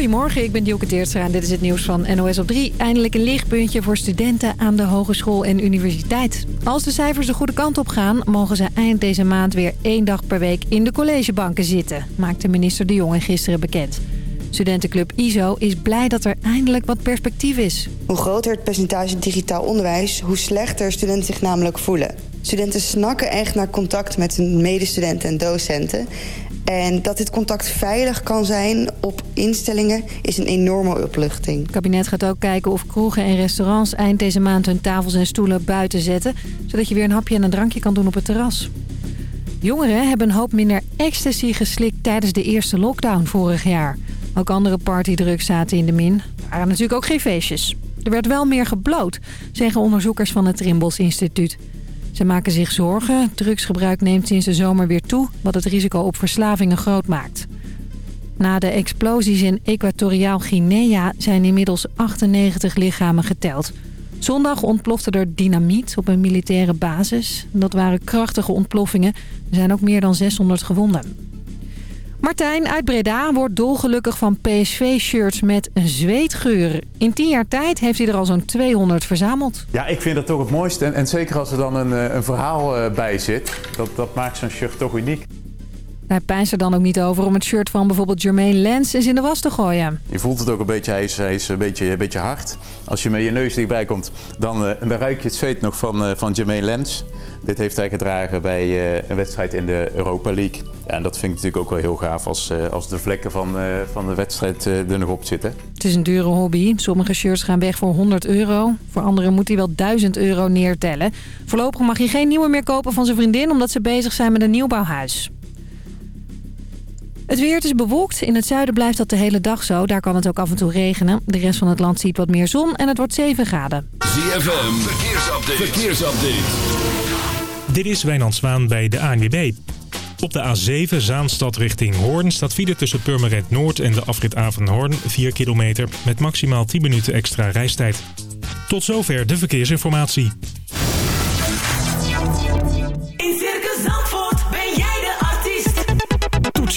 Goedemorgen, ik ben Dielke Teertstra en dit is het nieuws van NOS op 3. Eindelijk een lichtpuntje voor studenten aan de hogeschool en universiteit. Als de cijfers de goede kant op gaan... mogen ze eind deze maand weer één dag per week in de collegebanken zitten... maakte minister De Jonge gisteren bekend. Studentenclub ISO is blij dat er eindelijk wat perspectief is. Hoe groter het percentage digitaal onderwijs... hoe slechter studenten zich namelijk voelen. Studenten snakken echt naar contact met hun medestudenten en docenten... En dat dit contact veilig kan zijn op instellingen is een enorme opluchting. Het kabinet gaat ook kijken of kroegen en restaurants eind deze maand hun tafels en stoelen buiten zetten. Zodat je weer een hapje en een drankje kan doen op het terras. Jongeren hebben een hoop minder ecstasy geslikt tijdens de eerste lockdown vorig jaar. Ook andere partydrugs zaten in de min. Er waren natuurlijk ook geen feestjes. Er werd wel meer gebloot, zeggen onderzoekers van het Trimbos Instituut. Ze maken zich zorgen. Drugsgebruik neemt sinds de zomer weer toe, wat het risico op verslavingen groot maakt. Na de explosies in Equatoriaal Guinea zijn inmiddels 98 lichamen geteld. Zondag ontplofte er dynamiet op een militaire basis. Dat waren krachtige ontploffingen. Er zijn ook meer dan 600 gewonden. Martijn uit Breda wordt dolgelukkig van PSV-shirts met een zweetgeur. In tien jaar tijd heeft hij er al zo'n 200 verzameld. Ja, ik vind dat toch het mooiste. En, en zeker als er dan een, eh, een verhaal eh, bij zit. Dat, dat maakt zo'n shirt toch uniek. Hij pijnst er dan ook niet over om het shirt van bijvoorbeeld Jermaine Lens eens in de was te gooien. Je voelt het ook een beetje, hij is, hij is een, beetje, een beetje hard. Als je met je neus dichtbij komt, dan, uh, dan ruik je het zweet nog van, uh, van Jermaine Lens. Dit heeft hij gedragen bij uh, een wedstrijd in de Europa League. Ja, en dat vind ik natuurlijk ook wel heel gaaf als, als de vlekken van, van de wedstrijd er nog op zitten. Het is een dure hobby. Sommige shirts gaan weg voor 100 euro. Voor anderen moet hij wel 1000 euro neertellen. Voorlopig mag hij geen nieuwe meer kopen van zijn vriendin... omdat ze bezig zijn met een nieuwbouwhuis. Het weer is bewolkt. In het zuiden blijft dat de hele dag zo. Daar kan het ook af en toe regenen. De rest van het land ziet wat meer zon en het wordt 7 graden. ZFM, verkeersupdate. verkeersupdate. Dit is Wijnand Zwaan bij de ANWB. Op de A7 Zaanstad richting Hoorn staat file tussen Purmerend Noord en de afrit Avenhoorn 4 kilometer met maximaal 10 minuten extra reistijd. Tot zover de verkeersinformatie.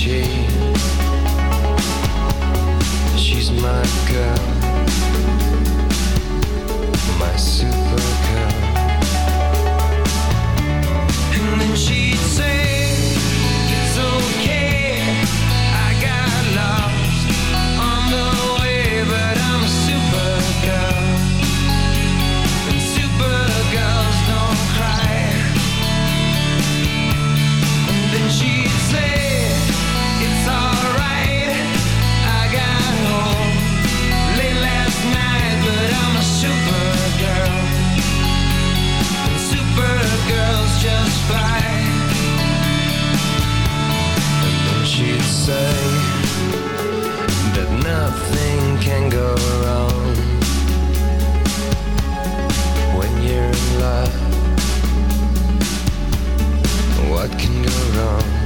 change. What can go wrong?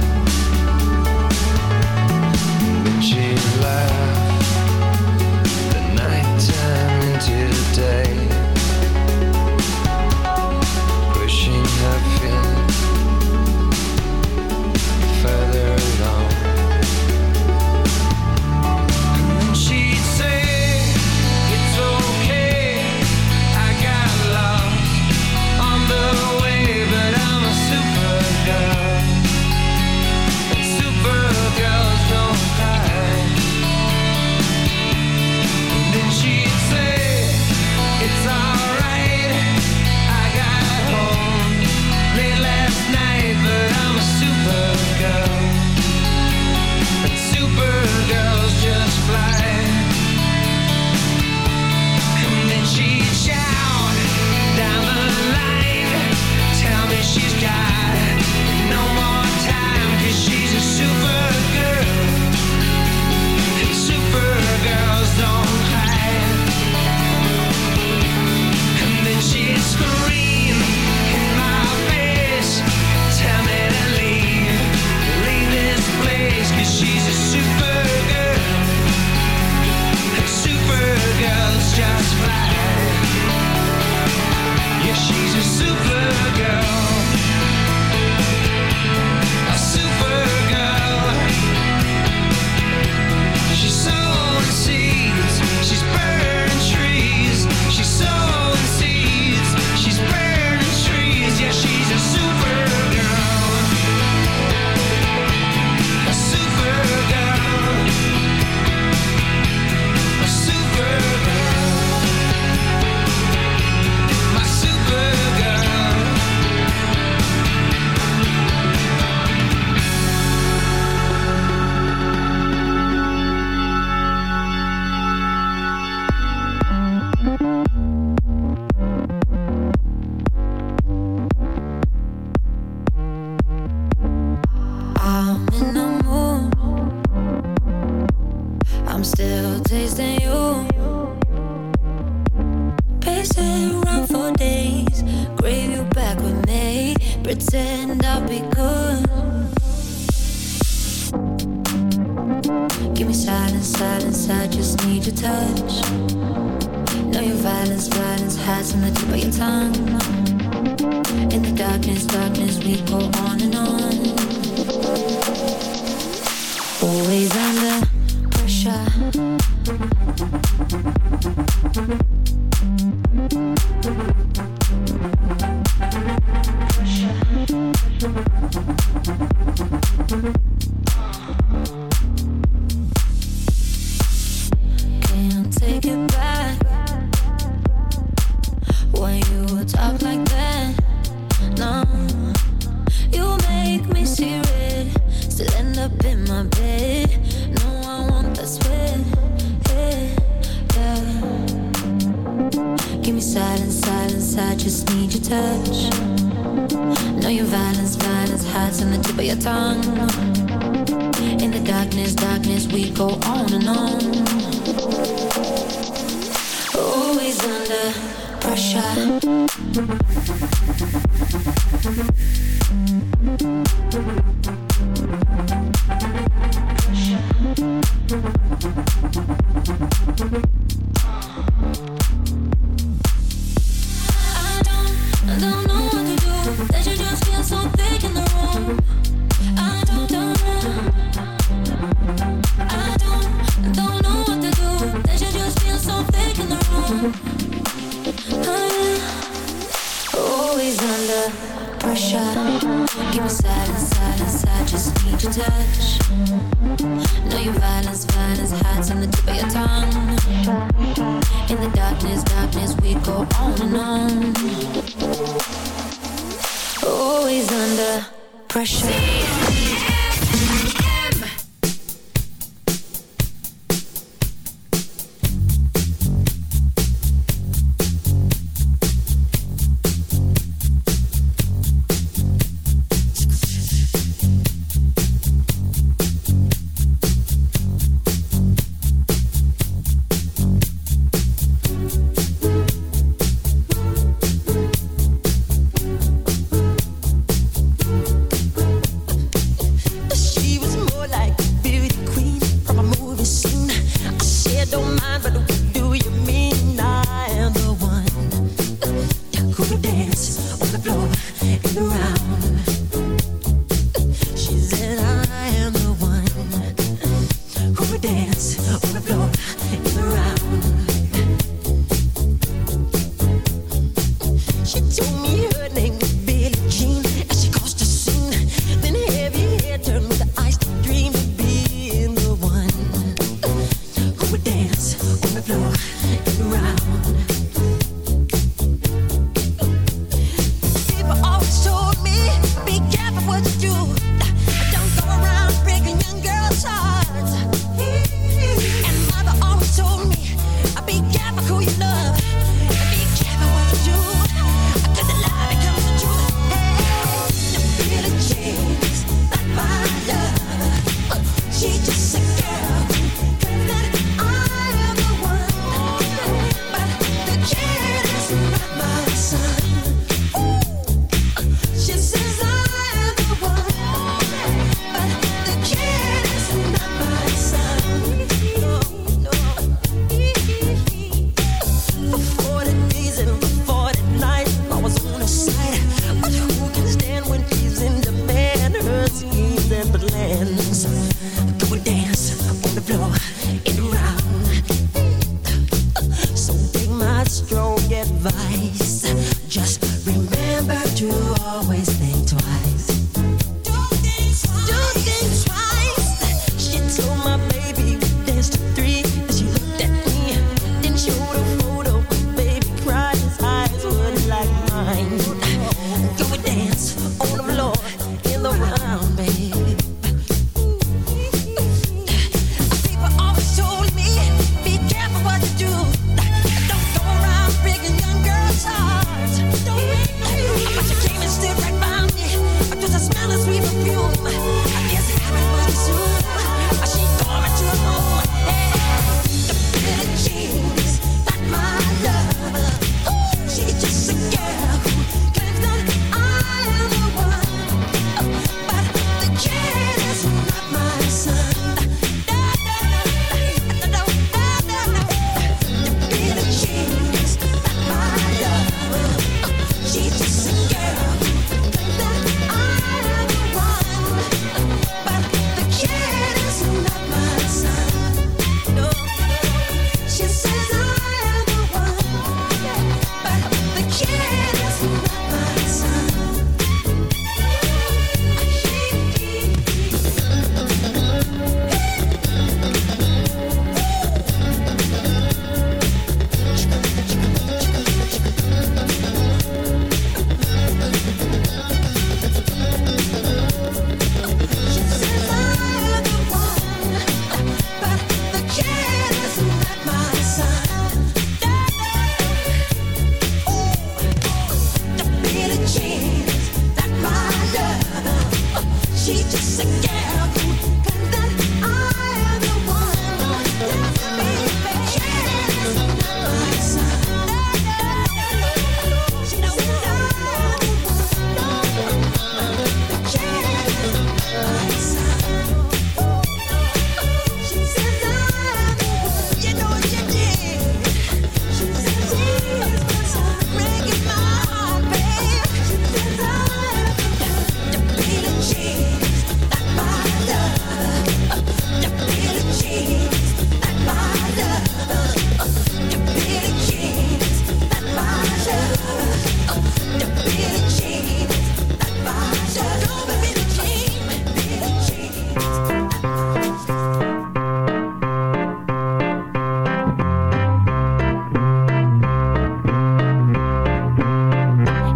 and right.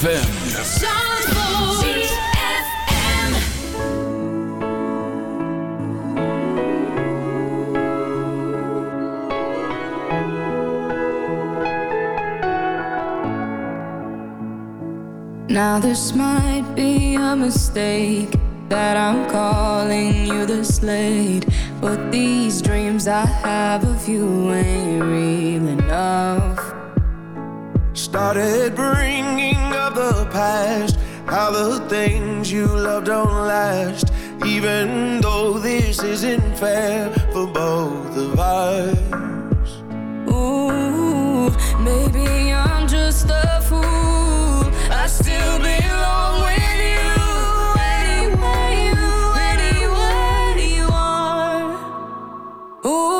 ZFM. Now this might be a mistake that I'm calling you this late, but these dreams I have of you ain't real enough. Started bringing up the past, how the things you love don't last. Even though this isn't fair for both of us. Ooh, maybe I'm just a fool. I still belong with. Ooh,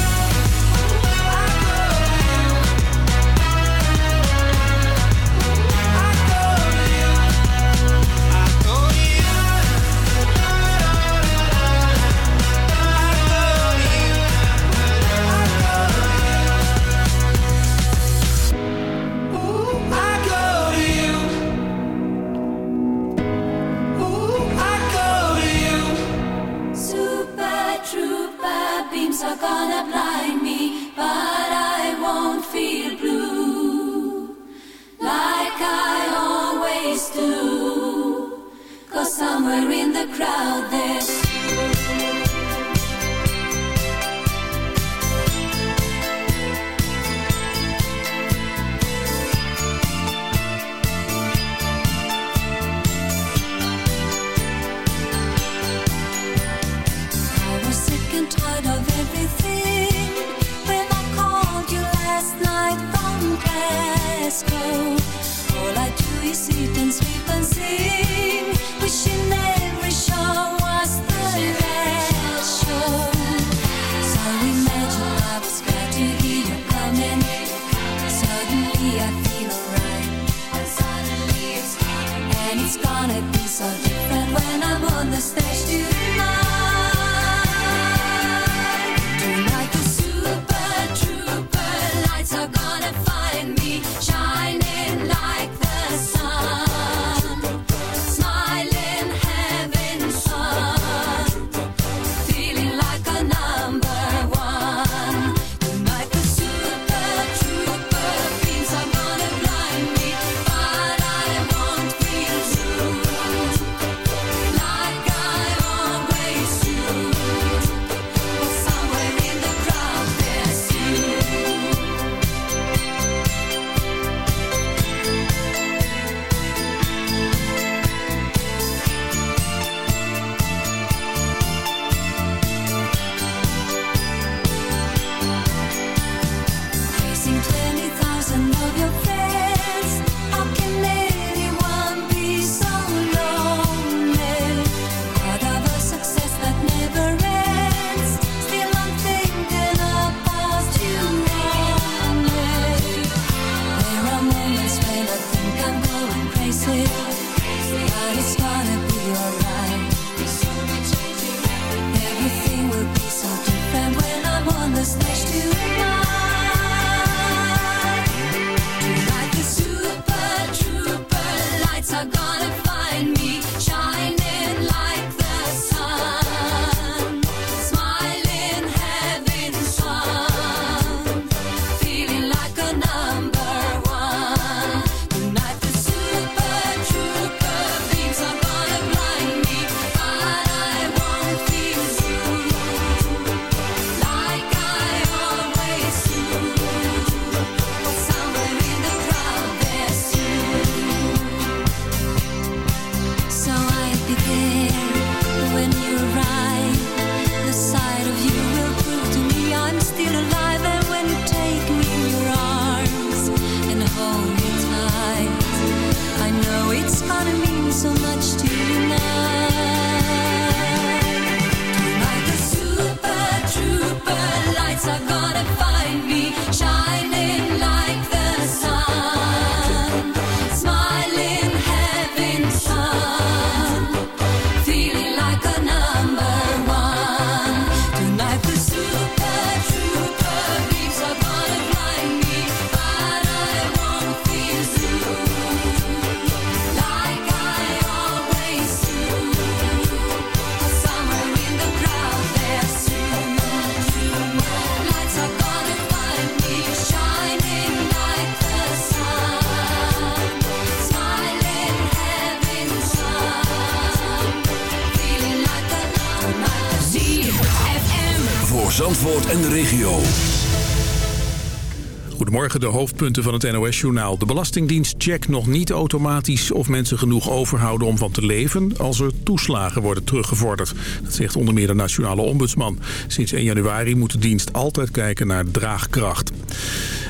Goedemorgen, de hoofdpunten van het NOS-journaal. De Belastingdienst checkt nog niet automatisch of mensen genoeg overhouden om van te leven... als er toeslagen worden teruggevorderd. Dat zegt onder meer de Nationale Ombudsman. Sinds 1 januari moet de dienst altijd kijken naar draagkracht.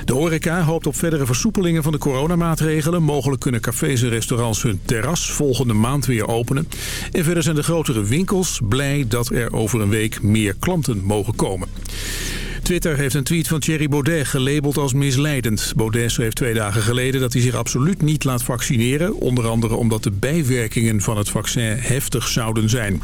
De horeca hoopt op verdere versoepelingen van de coronamaatregelen. Mogelijk kunnen cafés en restaurants hun terras volgende maand weer openen. En verder zijn de grotere winkels blij dat er over een week meer klanten mogen komen. Twitter heeft een tweet van Thierry Baudet gelabeld als misleidend. Baudet schreef twee dagen geleden dat hij zich absoluut niet laat vaccineren. Onder andere omdat de bijwerkingen van het vaccin heftig zouden zijn.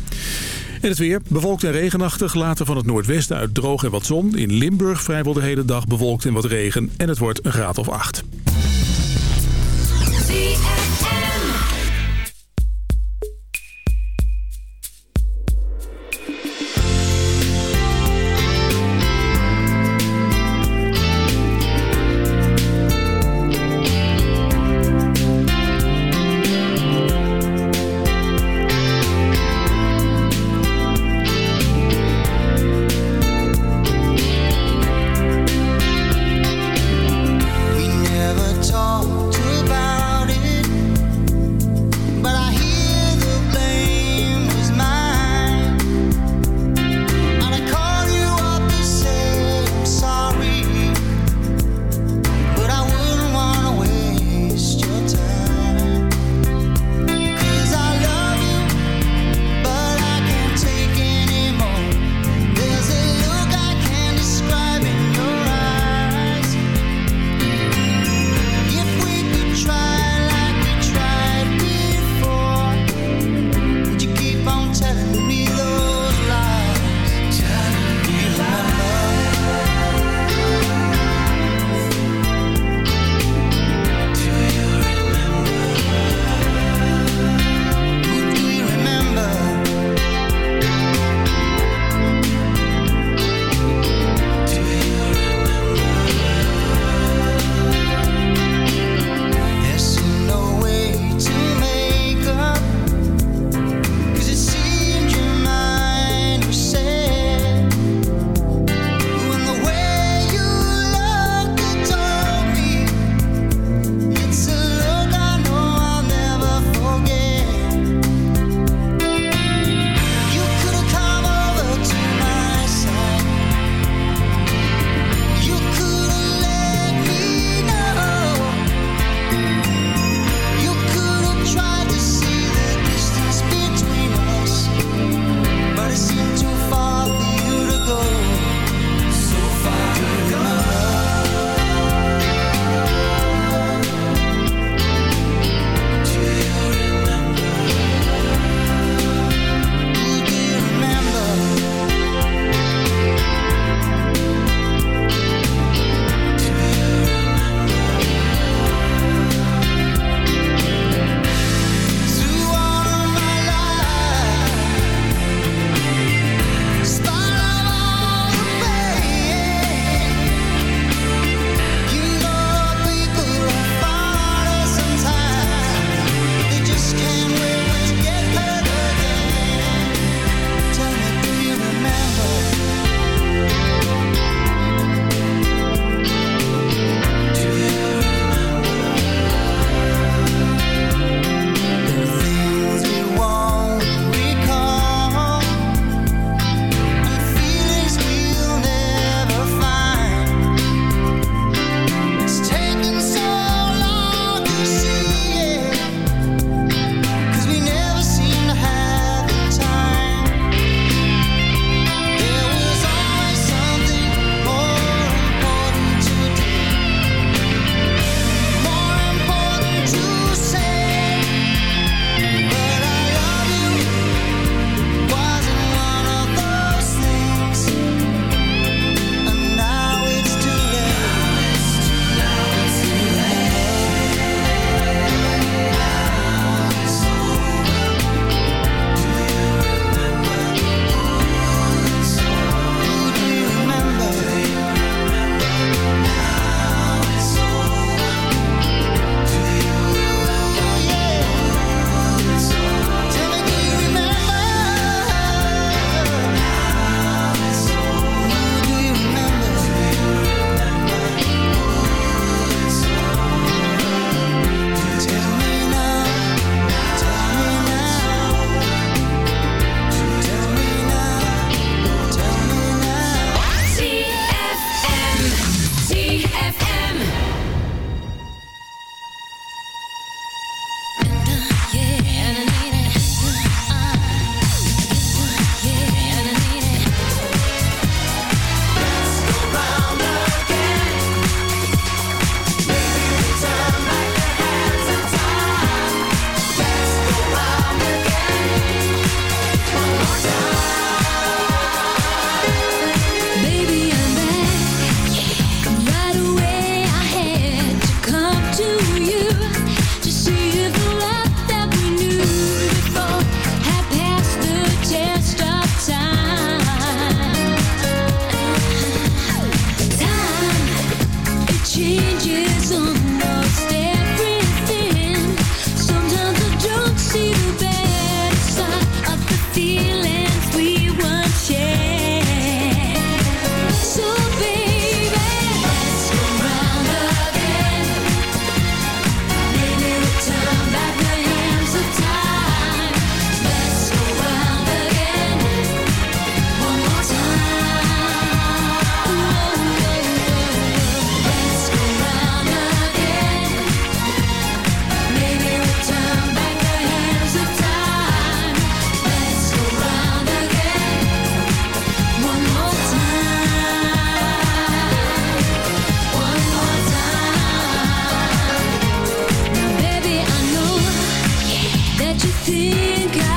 En het weer, bewolkt en regenachtig, later van het noordwesten uit droog en wat zon. In Limburg vrijwel de hele dag bewolkt en wat regen en het wordt een graad of acht. think I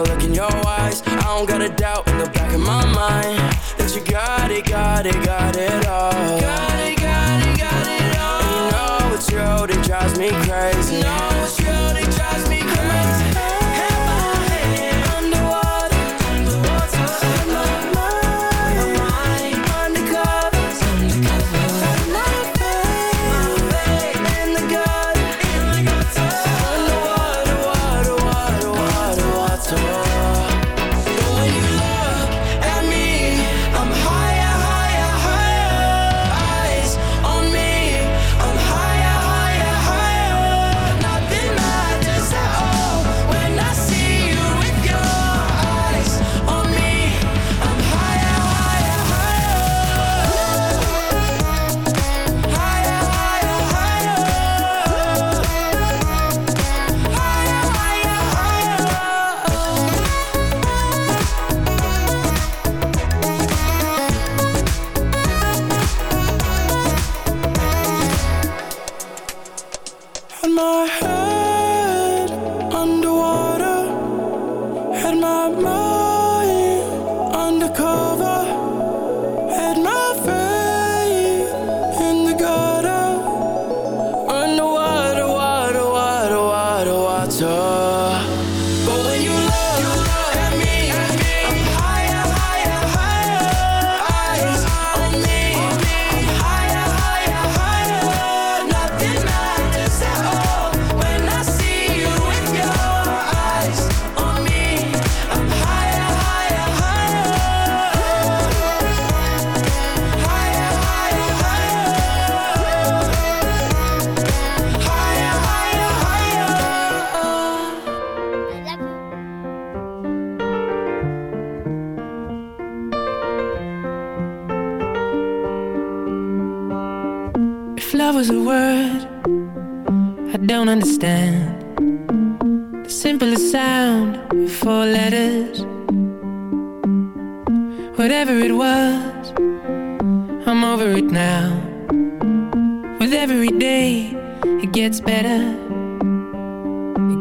I look in your eyes, I don't got a doubt in the back of my mind that you got it, got it, got it all. Got it, got it, got it all. And you know it's you that drives me crazy. No.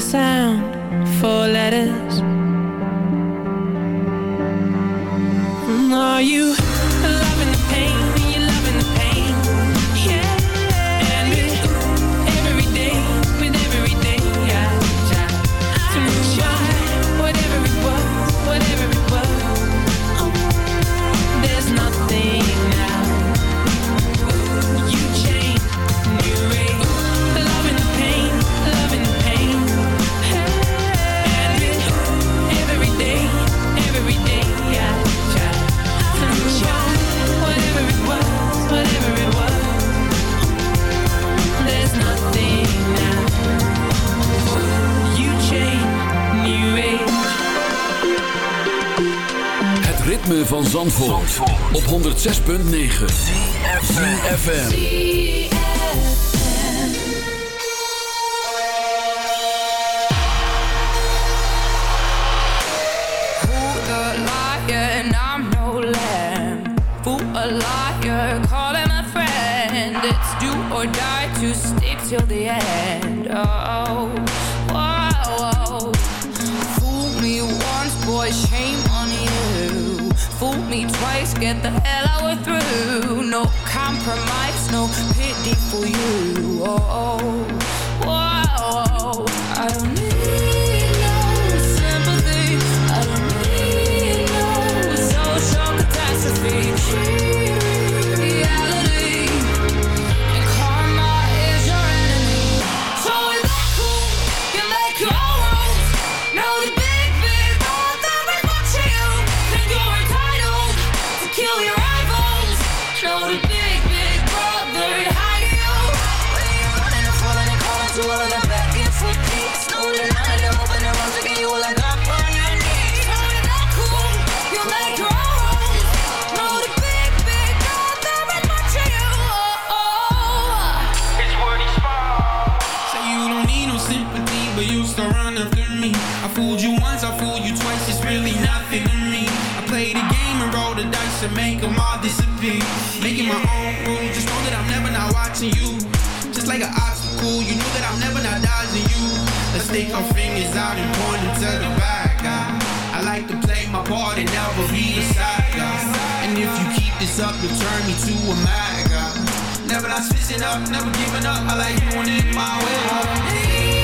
sound four letters. 106.9 stick our fingers out and point them to the bad guy. I like to play my part and never be a side guy. And if you keep this up, you'll turn me to a mad guy. Never not switching up, never giving up. I like doing it my way.